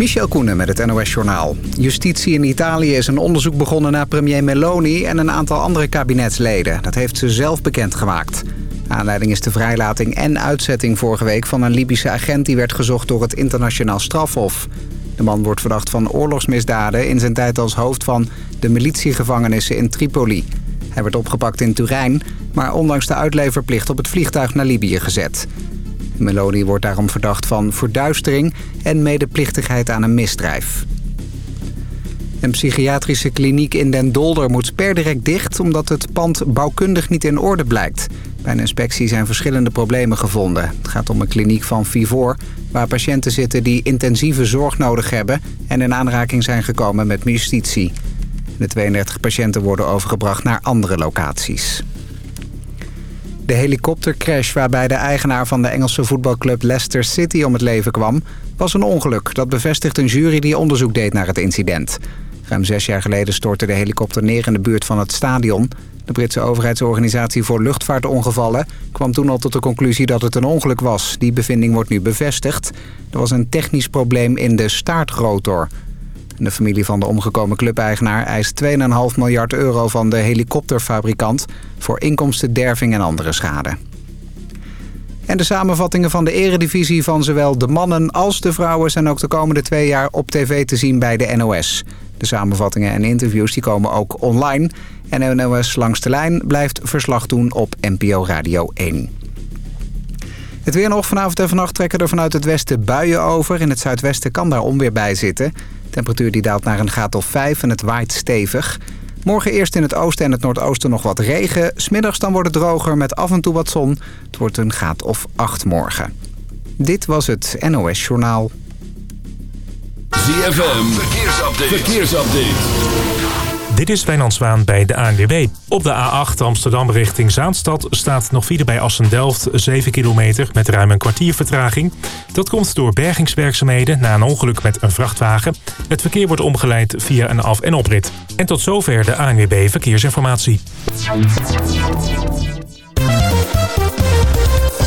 Michel Koenen met het NOS-journaal. Justitie in Italië is een onderzoek begonnen naar premier Meloni... en een aantal andere kabinetsleden. Dat heeft ze zelf bekendgemaakt. Aanleiding is de vrijlating en uitzetting vorige week... van een Libische agent die werd gezocht door het internationaal strafhof. De man wordt verdacht van oorlogsmisdaden... in zijn tijd als hoofd van de militiegevangenissen in Tripoli. Hij werd opgepakt in Turijn... maar ondanks de uitleverplicht op het vliegtuig naar Libië gezet... Meloni wordt daarom verdacht van verduistering en medeplichtigheid aan een misdrijf. Een psychiatrische kliniek in Den Dolder moet per direct dicht... omdat het pand bouwkundig niet in orde blijkt. Bij een inspectie zijn verschillende problemen gevonden. Het gaat om een kliniek van Vivor... waar patiënten zitten die intensieve zorg nodig hebben... en in aanraking zijn gekomen met justitie. De 32 patiënten worden overgebracht naar andere locaties. De helikoptercrash waarbij de eigenaar van de Engelse voetbalclub Leicester City om het leven kwam... was een ongeluk. Dat bevestigt een jury die onderzoek deed naar het incident. Ruim zes jaar geleden stortte de helikopter neer in de buurt van het stadion. De Britse overheidsorganisatie voor luchtvaartongevallen kwam toen al tot de conclusie dat het een ongeluk was. Die bevinding wordt nu bevestigd. Er was een technisch probleem in de staartrotor. De familie van de omgekomen clubeigenaar eist 2,5 miljard euro van de helikopterfabrikant... voor inkomstenderving en andere schade. En de samenvattingen van de eredivisie van zowel de mannen als de vrouwen... zijn ook de komende twee jaar op tv te zien bij de NOS. De samenvattingen en interviews die komen ook online. En NOS Langs de Lijn blijft verslag doen op NPO Radio 1. Het weer nog vanavond en vannacht trekken er vanuit het westen buien over. In het zuidwesten kan daar onweer bij zitten. Temperatuur die daalt naar een graad of 5 en het waait stevig. Morgen eerst in het oosten en het noordoosten nog wat regen. Smiddags dan wordt het droger met af en toe wat zon. Het wordt een graad of 8 morgen. Dit was het NOS Journaal. ZFM, verkeersupdate. verkeersupdate. Dit is Wijnand Zwaan bij de ANWB. Op de A8 Amsterdam richting Zaanstad staat nog file bij Assen-Delft 7 kilometer met ruim een kwartier vertraging. Dat komt door bergingswerkzaamheden na een ongeluk met een vrachtwagen. Het verkeer wordt omgeleid via een af- en oprit. En tot zover de ANWB Verkeersinformatie.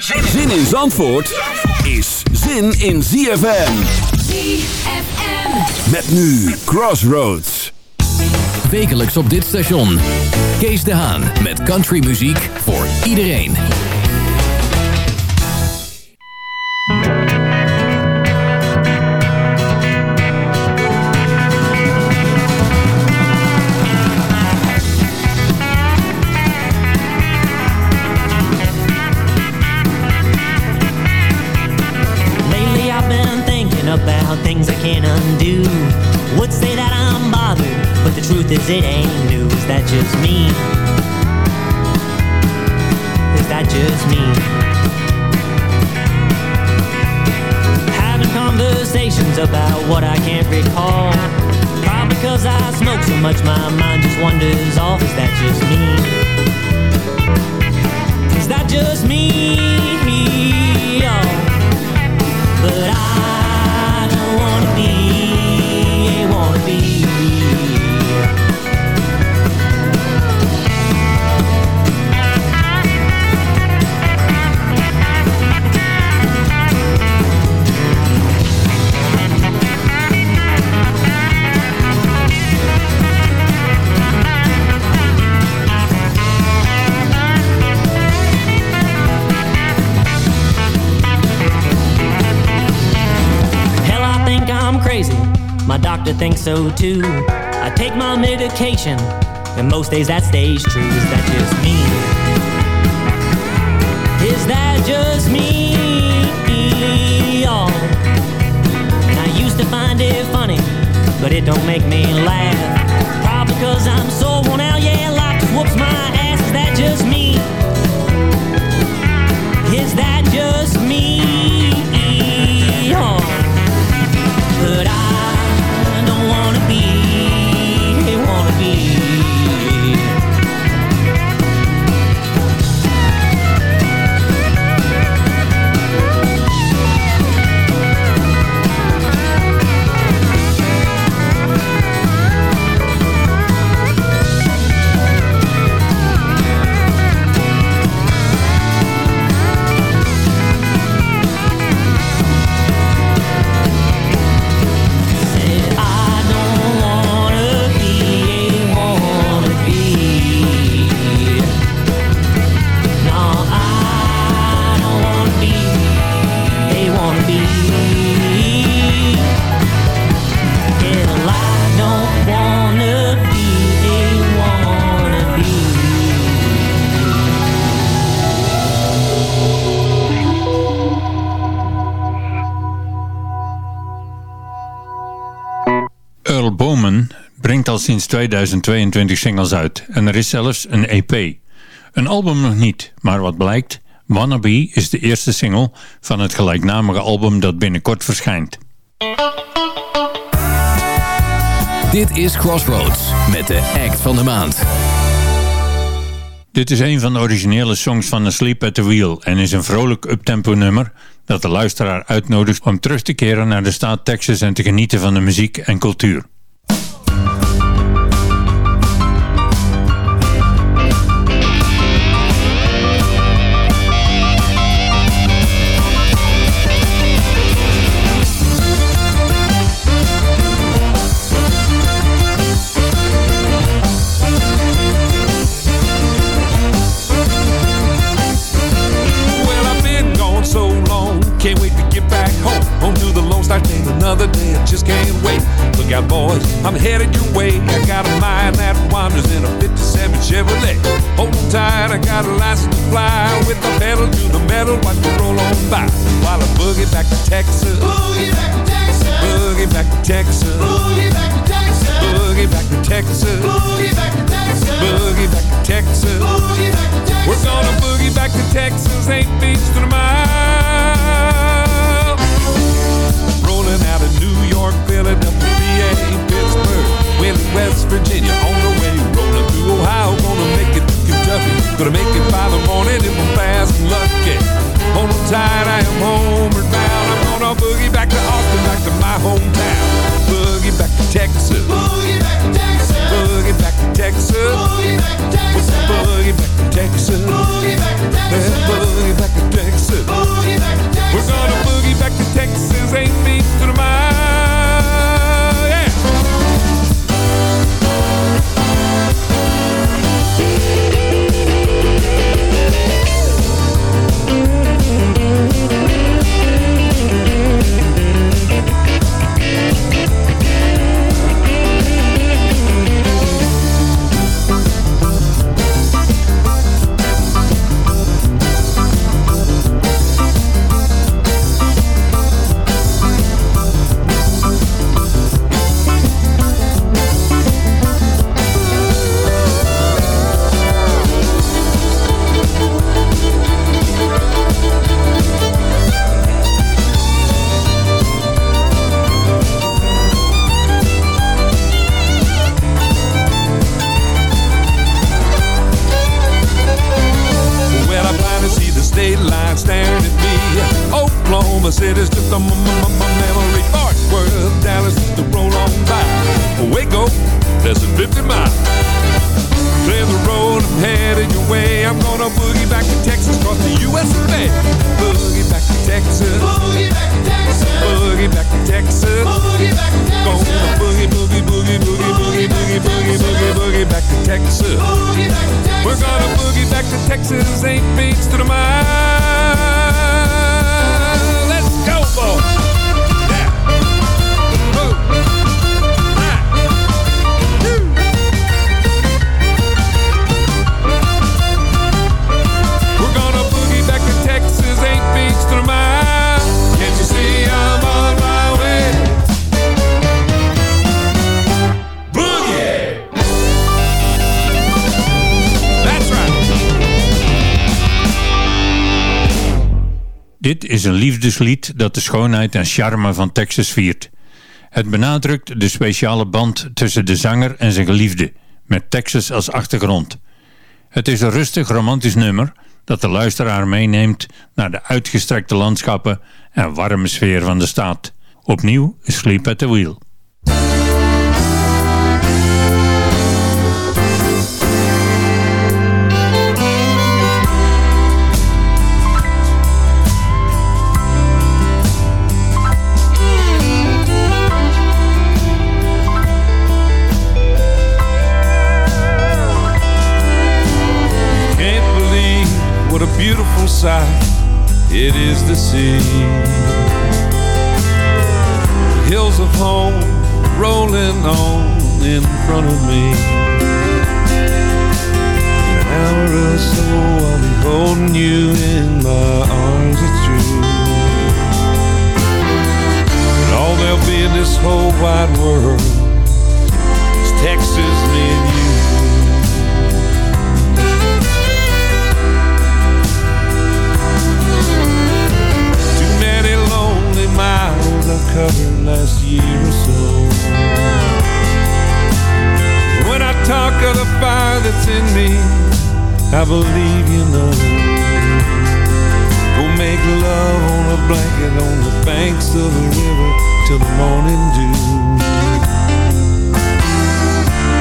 Zin in Zandvoort is zin in ZFM. ZFM. Met nu Crossroads. Wekelijks op dit station. Kees de Haan met countrymuziek voor iedereen. Things I can't undo. Would say that I'm bothered, but the truth is it ain't new. Is that just me? Is that just me? Having conversations about what I can't recall. Probably cause I smoke so much my mind just wanders off. Is that just me? Is that just me? Oh. But I wanna be, wanna be. My doctor thinks so too. I take my medication, and most days that stays true. Is that just me? Is that just me? Oh. I used to find it funny, but it don't make me laugh. Probably cause I'm so worn out, yeah, life just whoops my ass. Is that just me? Sinds 2022 singles uit en er is zelfs een EP. Een album nog niet, maar wat blijkt, Wannabe is de eerste single van het gelijknamige album dat binnenkort verschijnt. Dit is Crossroads met de act van de maand. Dit is een van de originele songs van A Sleep at the Wheel en is een vrolijk uptempo nummer dat de luisteraar uitnodigt om terug te keren naar de staat Texas en te genieten van de muziek en cultuur. I'm headed your way. I got a mind that wanders in a 57 Chevrolet. Hold tight, I got a license to fly. With the pedal to the metal, watch me roll on by. While I boogie back to Texas. Boogie back to Texas. Boogie back to Texas. Boogie back to Texas. Boogie back to Texas. Boogie back to Texas. Boogie back to Texas. Boogie back to Texas. We're gonna boogie back to Texas, ain't beach to the mile extremar. Is een liefdeslied dat de schoonheid en charme van Texas viert. Het benadrukt de speciale band tussen de zanger en zijn geliefde, met Texas als achtergrond. Het is een rustig romantisch nummer dat de luisteraar meeneemt naar de uitgestrekte landschappen en warme sfeer van de staat. Opnieuw Sleep at the Wheel. It is. The hills of home rolling on in front of me. In an hour or so, I'll be holding you in my arms. It's true. And all there'll be in this whole wide world last year or so. When I talk of the fire that's in me, I believe you know. We'll make love on a blanket on the banks of the river till the morning dew.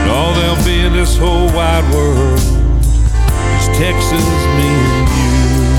And all there'll be in this whole wide world is Texas, me and you.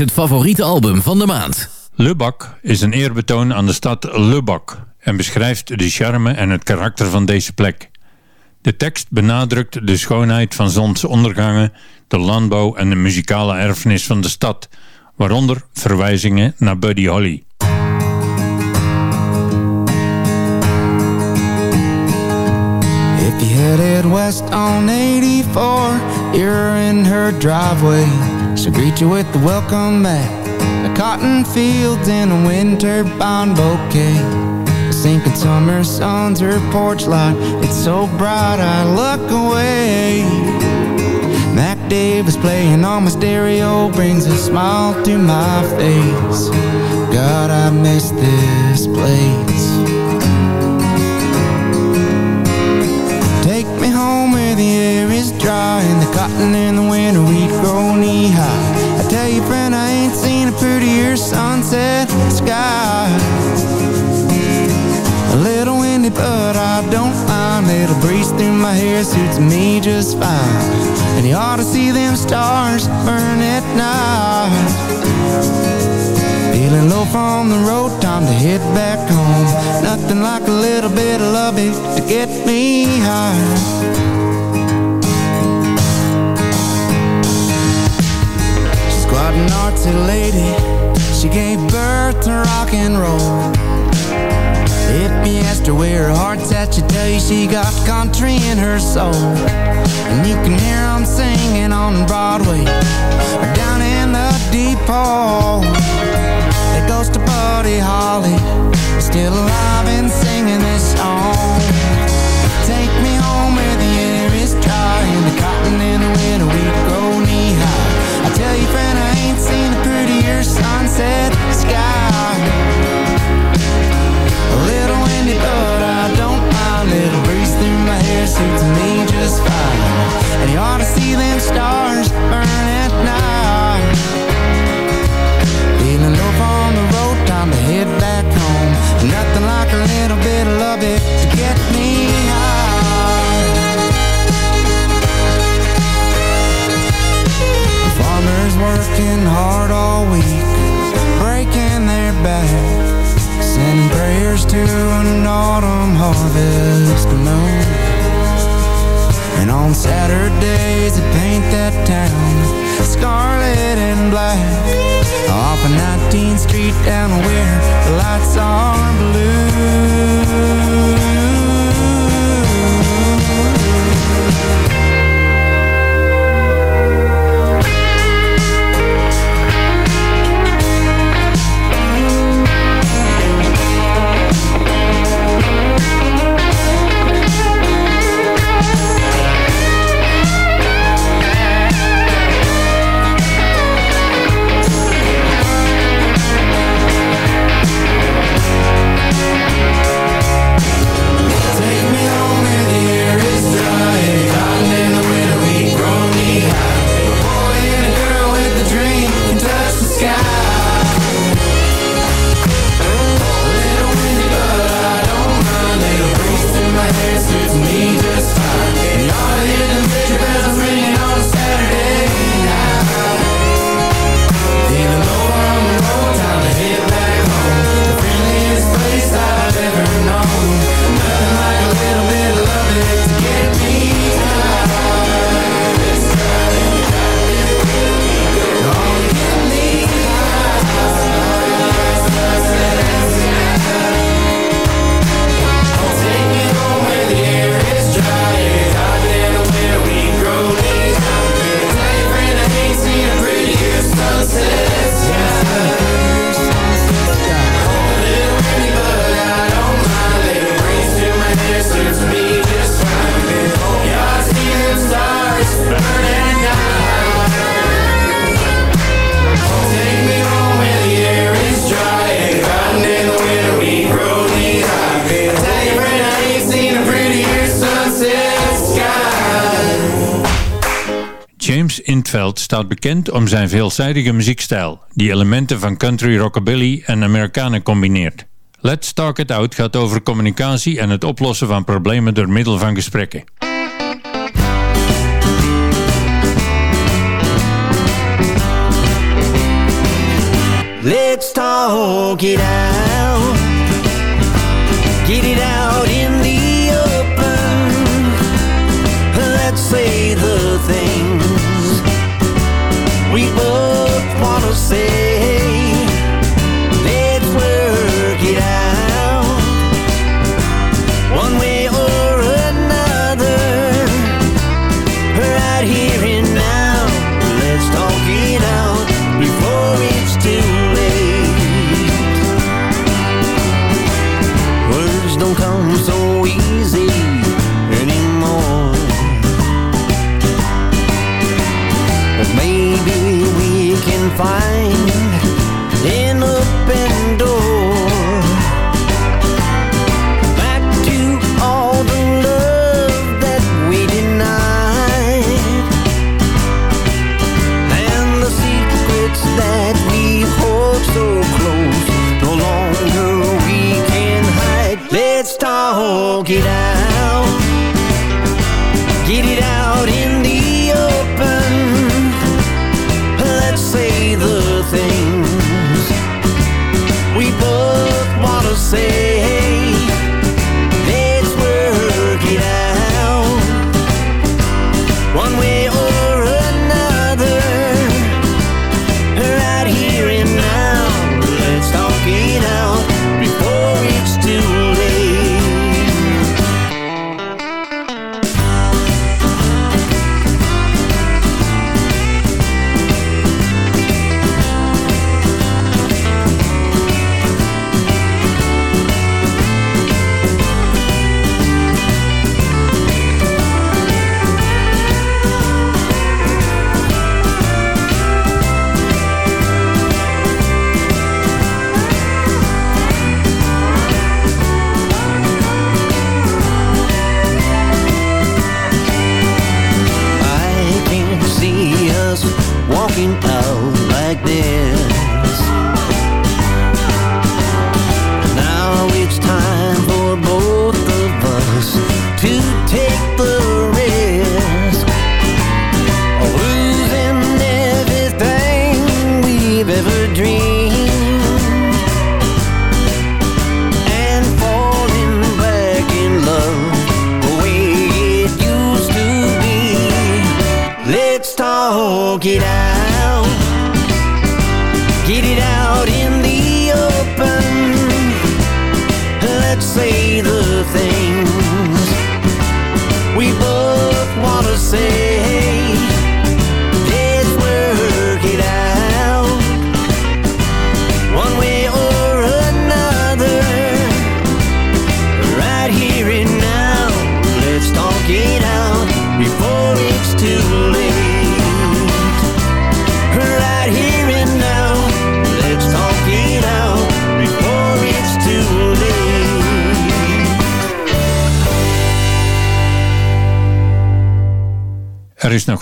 het favoriete album van de maand. Lubak is een eerbetoon aan de stad Lubak en beschrijft de charme en het karakter van deze plek. De tekst benadrukt de schoonheid van zonsondergangen, de landbouw en de muzikale erfenis van de stad, waaronder verwijzingen naar Buddy Holly. If you headed west on 84, you're in her driveway. She'll greet you with the welcome mat, a cotton fields and a wind turbine bouquet. The sinking summer sun's her porch light. It's so bright I look away. Mac Davis playing on my stereo brings a smile to my face. God, I miss this place. Take me home where the air is dry And the cotton in the winter A little windy but I don't mind Little breeze through my hair suits me just fine And you ought to see them stars burn at night Feeling low from the road, time to head back home. Nothing like a little bit of love to get me high. She's quite an artsy lady. She gave birth to rock and roll. If you asked her where her heart's at, she'd tell you she got country in her soul. And you can hear hear 'em singing on Broadway or down in the depot. There goes to Buddy Holly, still alive and singing this song. Take me home where the air is dry and the cotton in the winter wheat grow knee high. I tell you, friend, I ain't seen sunset sky A little I don't mind Little breeze through my hair suits me just fine And you ought to see them stars burn. to an autumn harvest moon. And on Saturdays I paint that town Scarlet and black. Off of 19th Street down where the lights are James Intveld staat bekend om zijn veelzijdige muziekstijl, die elementen van country, rockabilly en Amerikanen combineert. Let's Talk It Out gaat over communicatie en het oplossen van problemen door middel van gesprekken. Let's talk it out. Get it out in the open. Let's say você.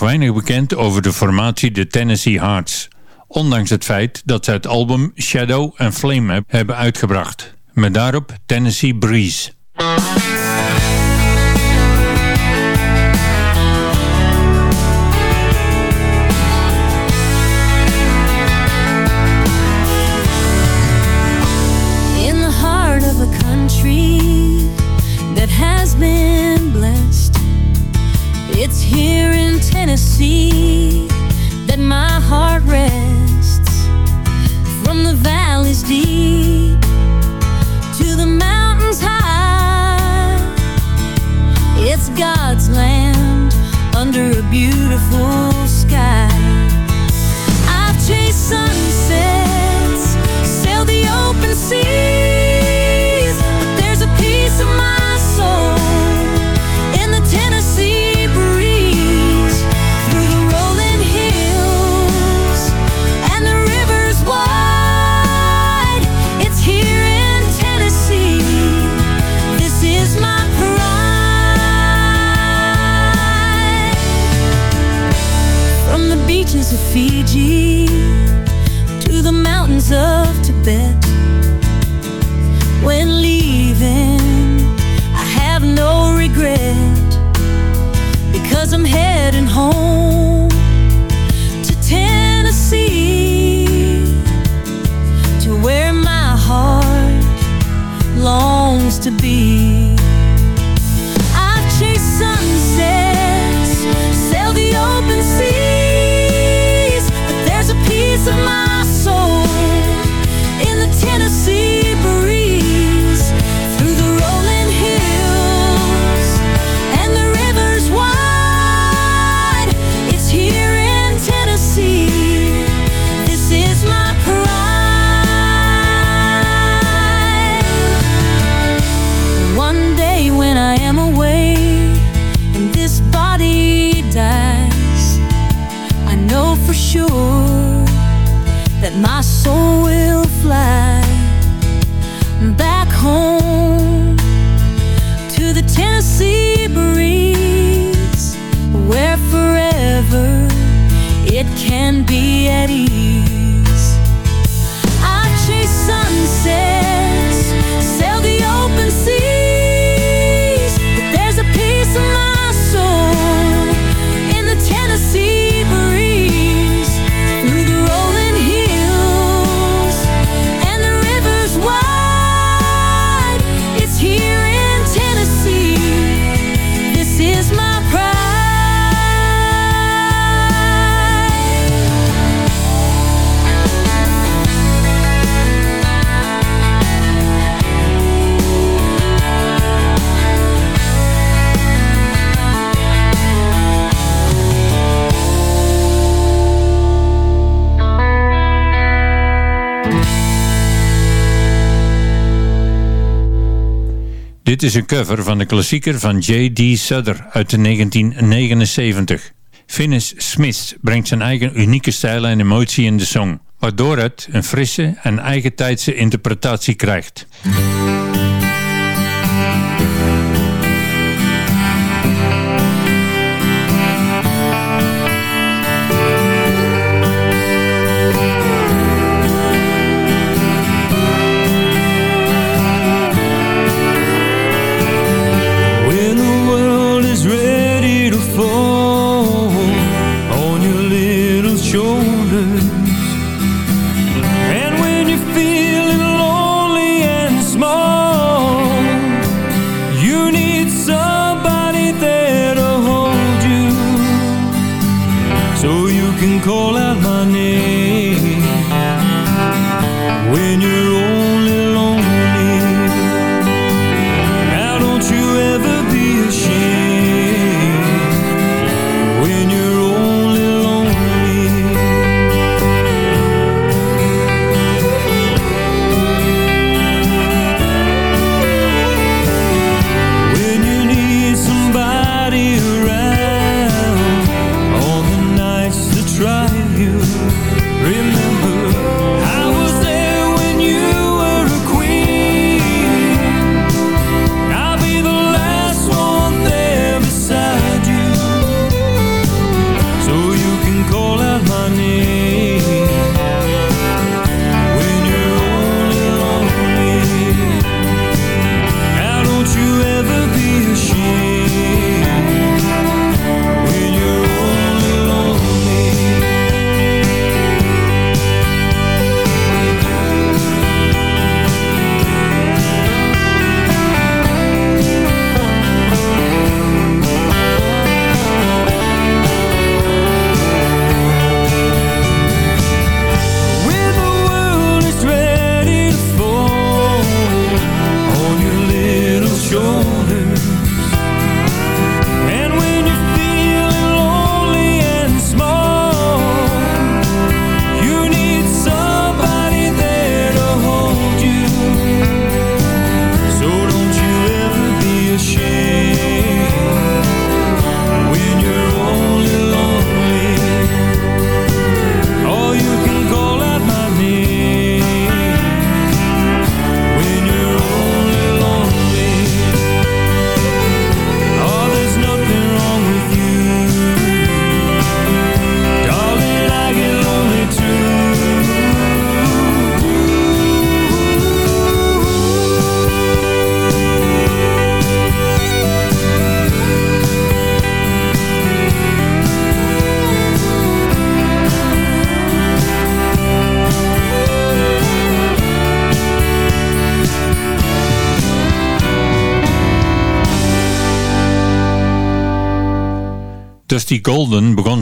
weinig bekend over de formatie de Tennessee Hearts. Ondanks het feit dat ze het album Shadow and Flame hebben uitgebracht. Met daarop Tennessee Breeze. is een cover van de klassieker van J.D. Sutter uit 1979. Finnis Smith brengt zijn eigen unieke stijl en emotie in de song, waardoor het een frisse en eigentijdse interpretatie krijgt.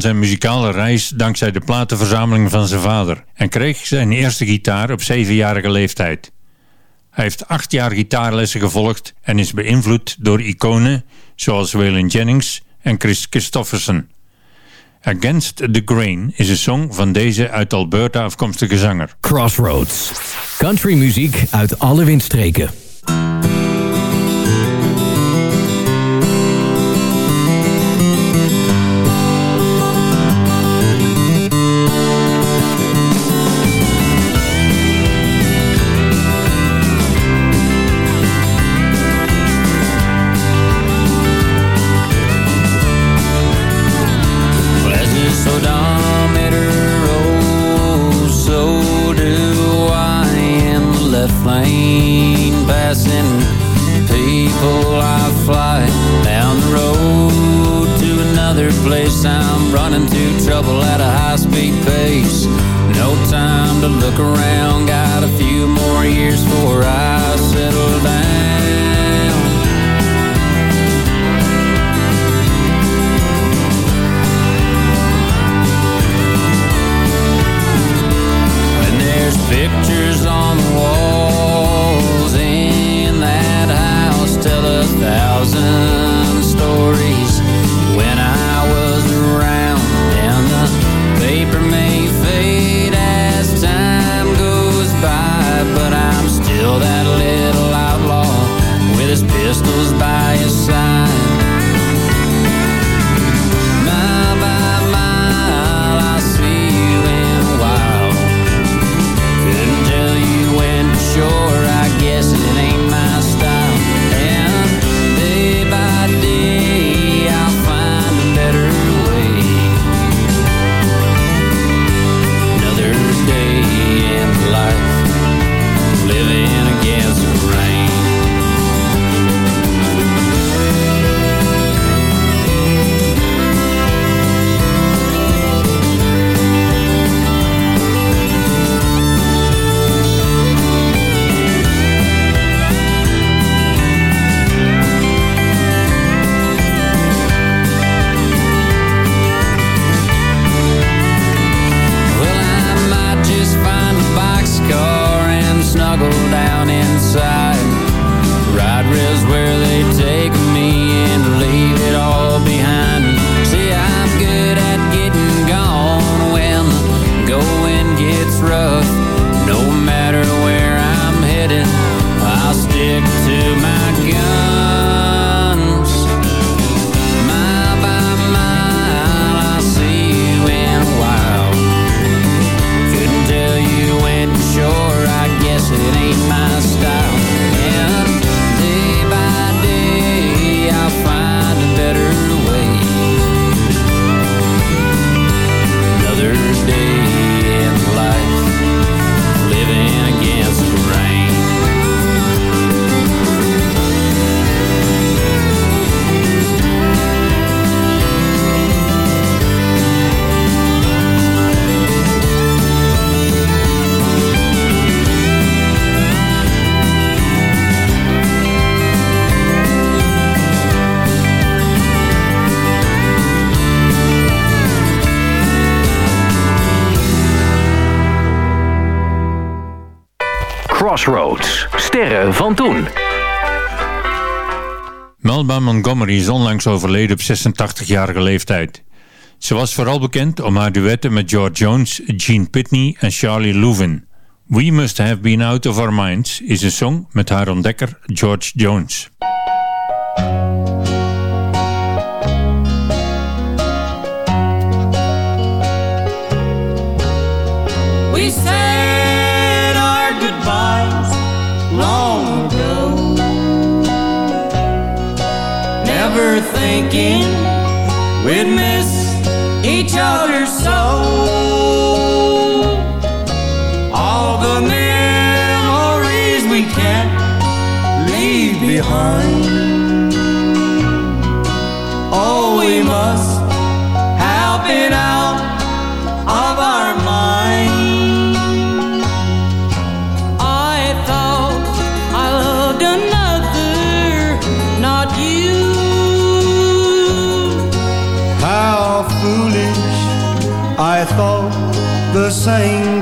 zijn muzikale reis dankzij de platenverzameling van zijn vader en kreeg zijn eerste gitaar op zevenjarige leeftijd. Hij heeft acht jaar gitaarlessen gevolgd en is beïnvloed door iconen zoals Waylon Jennings en Chris Christofferson. Against the Grain is een song van deze uit Alberta afkomstige zanger. Crossroads. Country muziek uit alle windstreken. high-speed pace No time to look around, Got Montgomery is onlangs overleden op 86-jarige leeftijd. Ze was vooral bekend om haar duetten met George Jones, Gene Pitney en Charlie Louvin. We Must Have Been Out of Our Minds is een song met haar ontdekker George Jones. We thinking we'd miss each other so. All the memories we can't leave behind. Same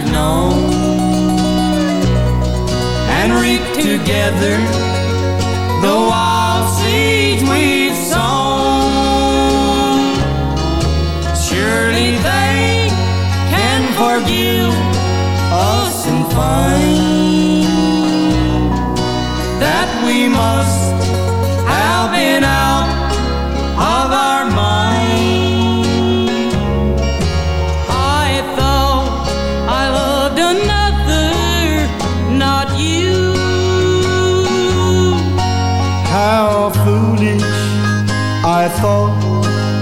we've known and reap together the wild seeds we've sown. Surely they can forgive us and find that we must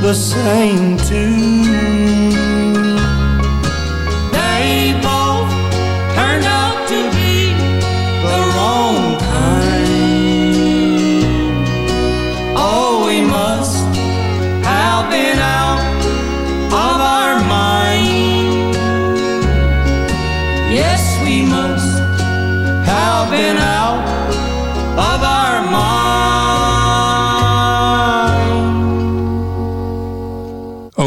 the same too.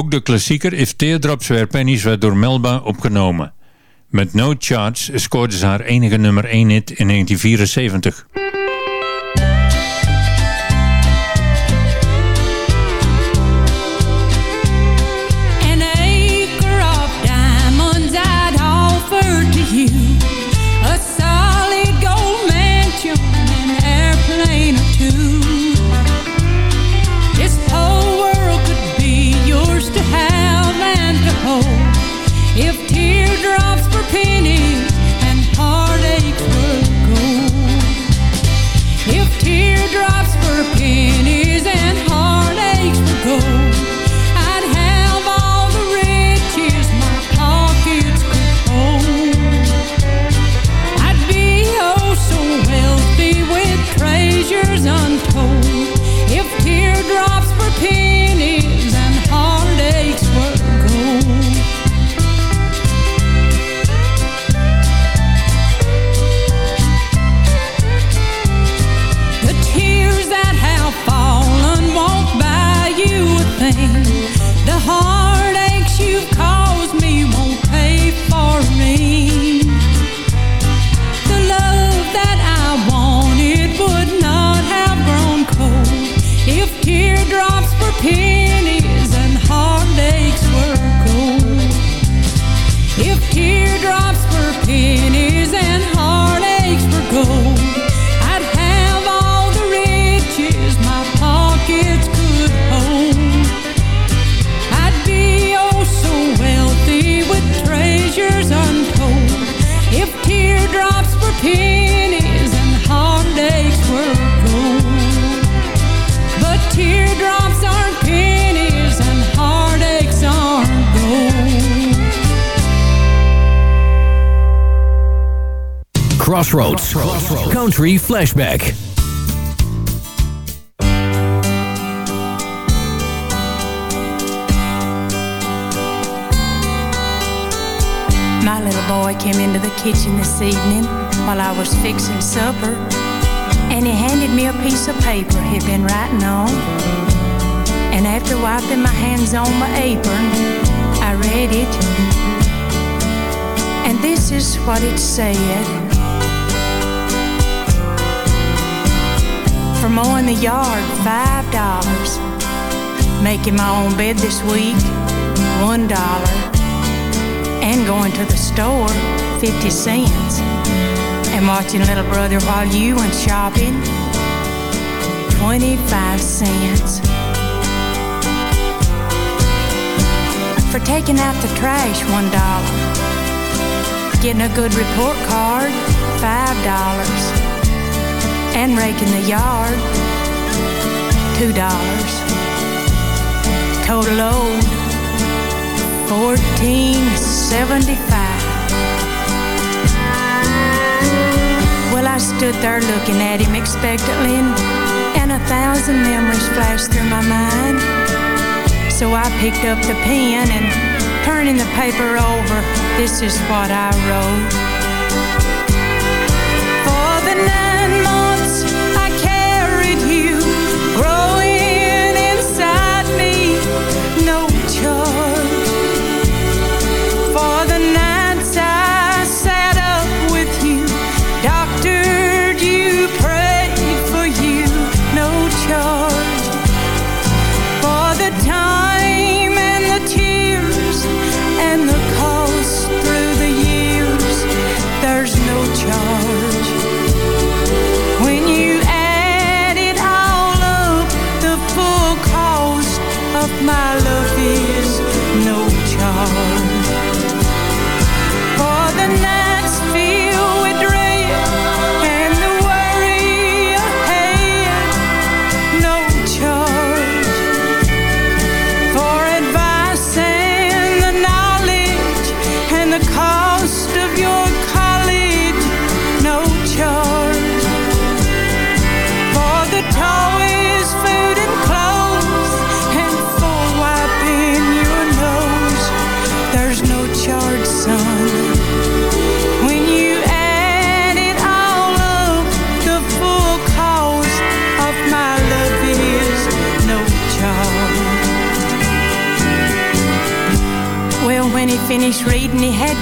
Ook de klassieker If Teardrops Were Pennies werd door Melba opgenomen. Met No Charge scoorde ze haar enige nummer 1 hit in 1974. Crossroads. Country Flashback. My little boy came into the kitchen this evening while I was fixing supper, and he handed me a piece of paper he'd been writing on. And after wiping my hands on my apron, I read it. And this is what it said. For mowing the yard, five dollars. Making my own bed this week, one dollar and going to the store, 50 cents. And watching little brother while you went shopping, 25 cents. For taking out the trash, one dollar. Getting a good report card, five dollars. And raking the yard, two dollars. Total owed, fourteen seventy-five. Well, I stood there looking at him expectantly, and, and a thousand memories flashed through my mind. So I picked up the pen and turning the paper over, this is what I wrote.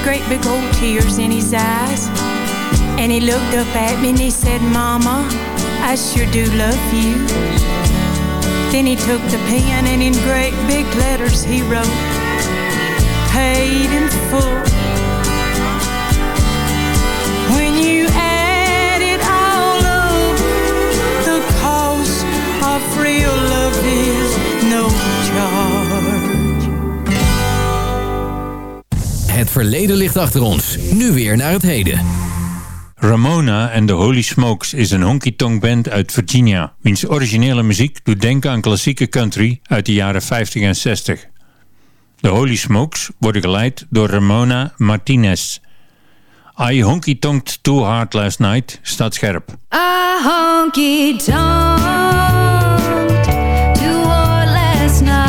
Great big old tears in his eyes. And he looked up at me and he said, Mama, I sure do love you. Then he took the pen and in great big letters he wrote, Paid in full. When you Het verleden ligt achter ons. Nu weer naar het heden. Ramona and the Holy Smokes is een honky-tonk band uit Virginia, wiens originele muziek doet denken aan klassieke country uit de jaren 50 en 60. De Holy Smokes worden geleid door Ramona Martinez. I honky-tonked too hard last night staat scherp. I honky tonked too hard last night.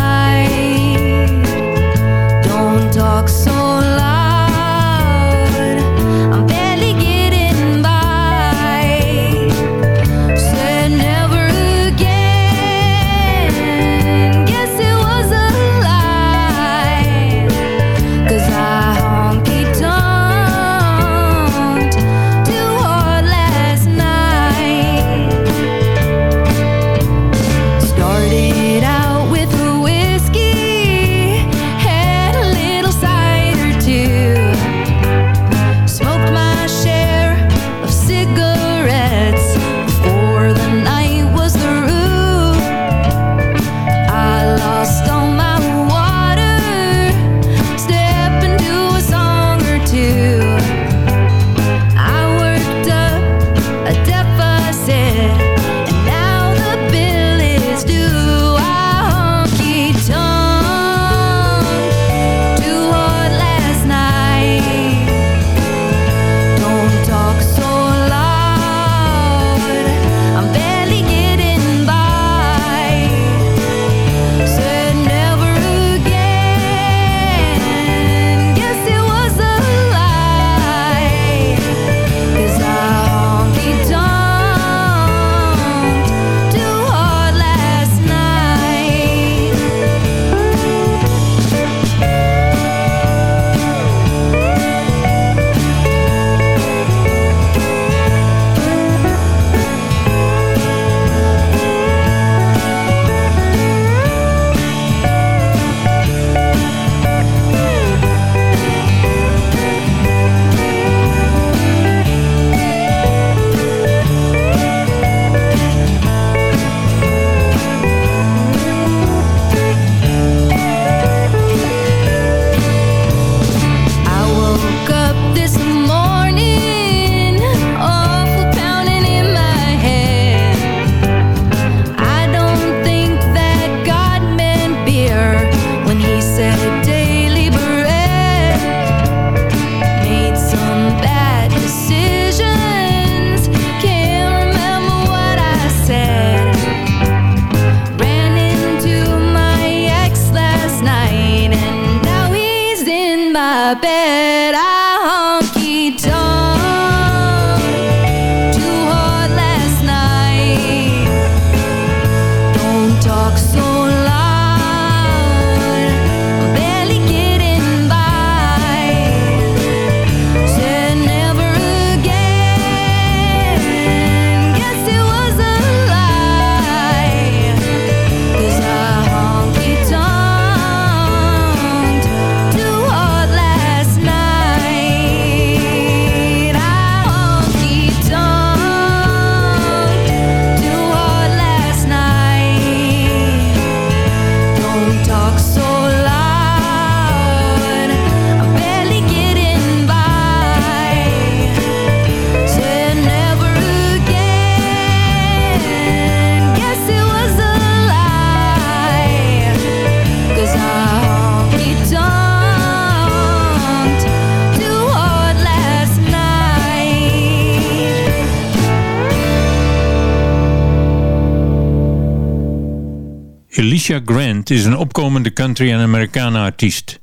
Grant is een opkomende country- en Americana-artiest.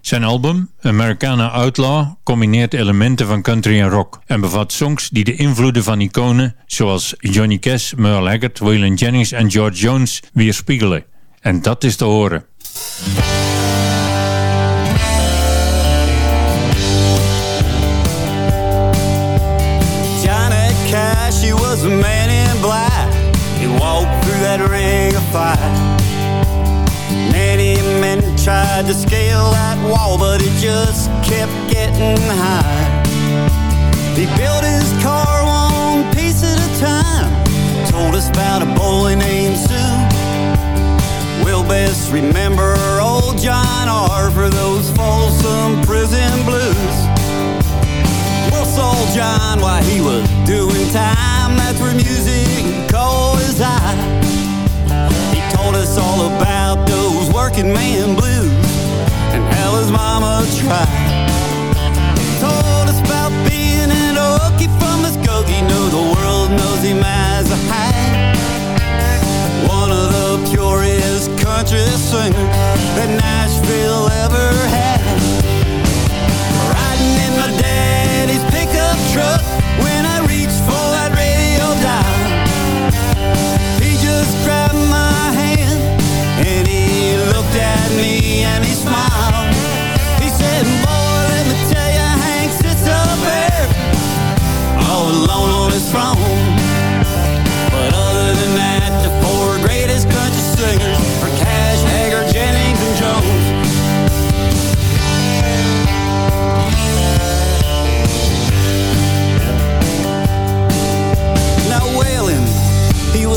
Zijn album, Americana Outlaw, combineert elementen van country en rock... en bevat songs die de invloeden van iconen zoals Johnny Cash, Merle Haggard, Waylon Jennings en George Jones weerspiegelen. En dat is te horen. Johnny Cash, was a man in black. He walked through that ring of fire. Tried to scale that wall, but it just kept getting high. He built his car one piece at a time. Told us about a boy named Sue. We'll best remember old John R. for those Folsom prison blues. Well, saw John while he was doing time. That's where music caught his eye. Told us all about those working man blues and how his mama tried. Told us about being an Okie from Muskogee. Know the world knows him as a high.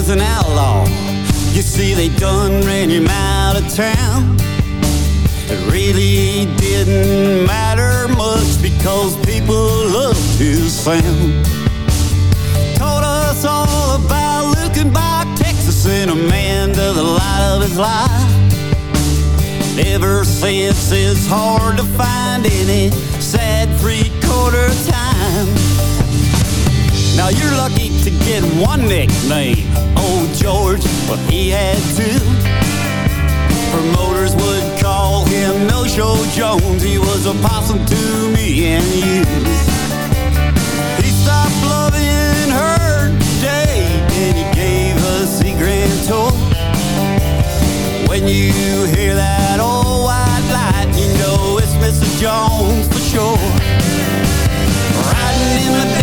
Was an outlaw. You see, they done ran him out of town. It really didn't matter much because people loved his sound. Told us all about Luckenbach, Texas, and a man to the light of his life. Ever since it's hard to find any sad three-quarter time. Now you're lucky to get one nickname, Old George, but he had two. Promoters would call him No Show Jones. He was a possum to me and you. He stopped loving her today, and he gave us the grand tour. When you hear that old white light, you know it's Mr. Jones for sure. Riding in my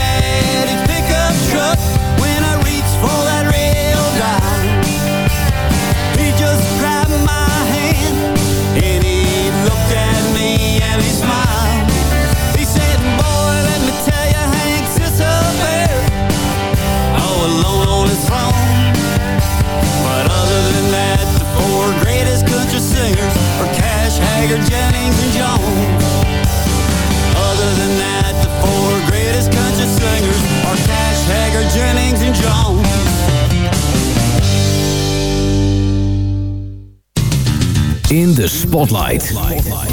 The Spotlight.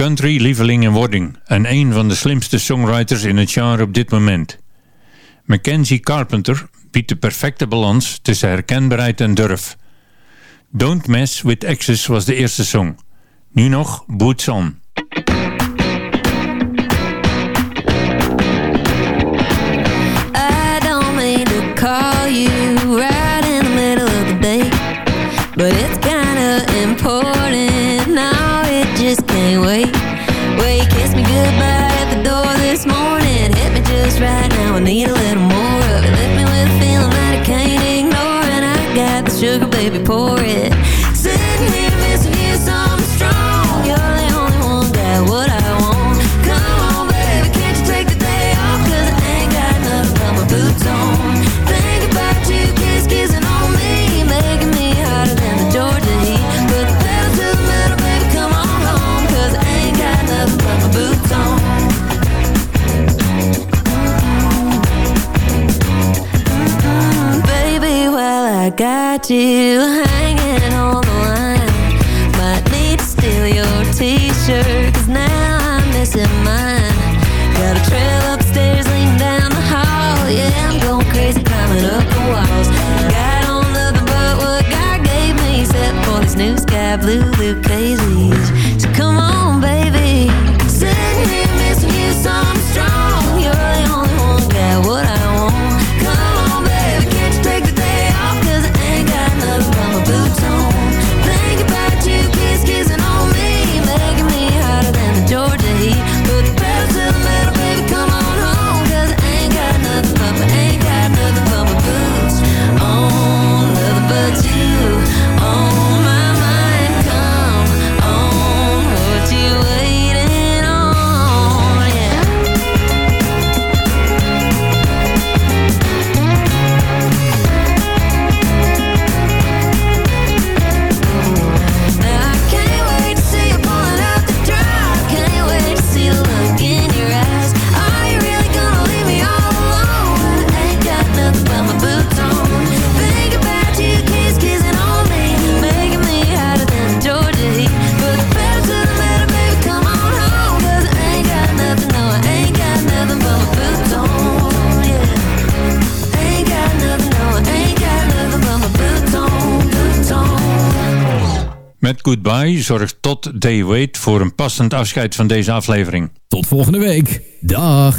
country lieveling in wording en een van de slimste songwriters in het jaar op dit moment. Mackenzie Carpenter biedt de perfecte balans tussen herkenbaarheid en durf. Don't Mess With Exes was de eerste song. Nu nog Boots On. I don't you right in baby, pull tried to hang on the line. Might need to steal your t-shirt Cause now I'm missing mine. Got a trail upstairs, lean down the hall. Yeah, I'm going crazy climbing up the walls. Got on nothing but what God gave me. Except for this new sky blue Luke Cage Goodbye zorgt tot Day Wait voor een passend afscheid van deze aflevering. Tot volgende week. Dag.